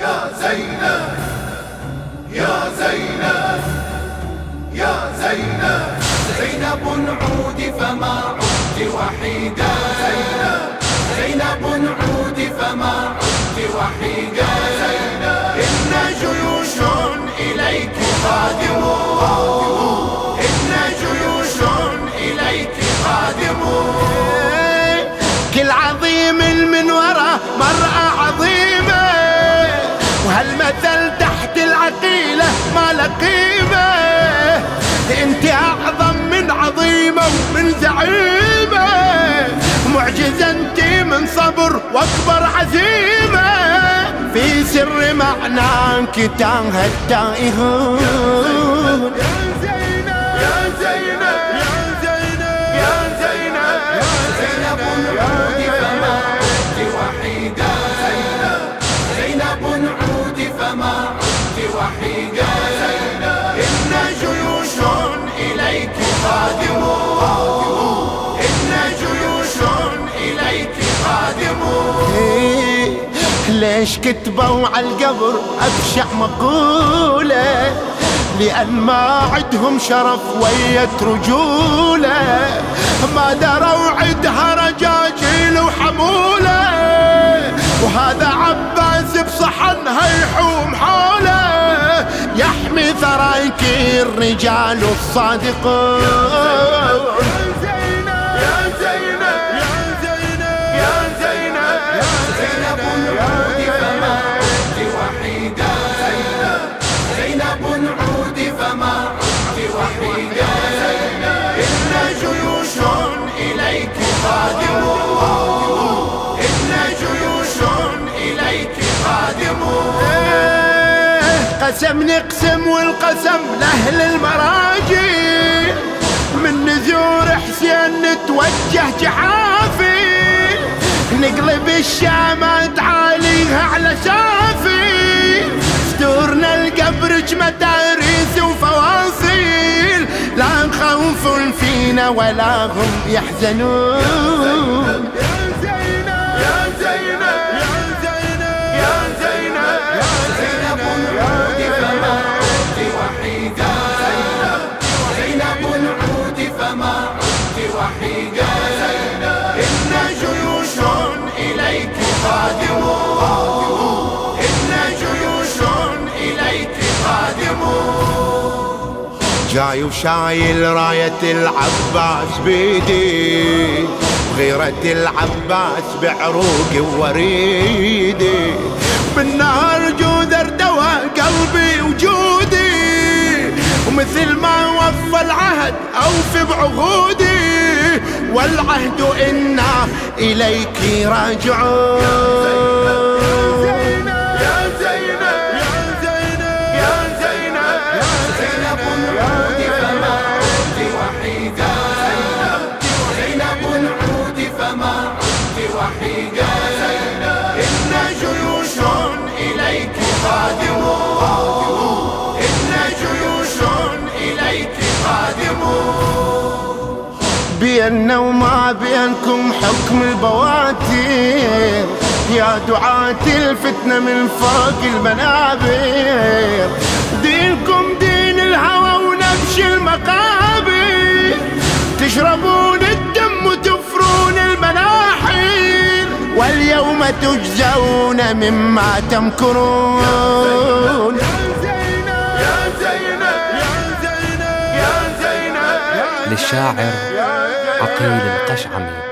يا زينب يا زينب زينب. زينب عودي فما عدت وحيدا زينب زينب عودي فما عدت وهالمثل تحت العقيلة ما قيمة. أنت أعظم من عظيمة ومن زعيمة. معجزة أنت من صبر وأكبر عزيمة. في سر معناك تاه التائهون يا زينب يا زينب. ليش كتبوا على القبر أبشع مقولة لأن ما عندهم شرف ويت رجولة. ما دروا عدها رجاجيل وحمولة. وهذا عباس بصحنها يحوم حوله. يحمي ثرايك الرجال الصادقون. يا زينب يا زينب يا زينب قسم نقسم والقسم لأهل المراجي من نذور حسين نتوجه جحافي. نقلب الشامات عاليها على شافي. ستورنا القبر متاريس وفواصيل. لا خوف فينا ولا هم يحزنون. جاي وشايل راية العباس بيدي وغيرة العباس بعروقي ووريدي بالنهر جود ارتوى قلبي وجودي ومثل ما وفى العهد اوفي بعهودي. والعهد إنا إليك راجعون. بيننا وما بينكم حكم البواتر يا دعاة الفتنة من فوق المنابر. دينكم دين الهوى ونبش المقابر. تشربون الدم وتفرون المناحر. واليوم تجزون مما تمكرون. للشاعر عقيل القشعمي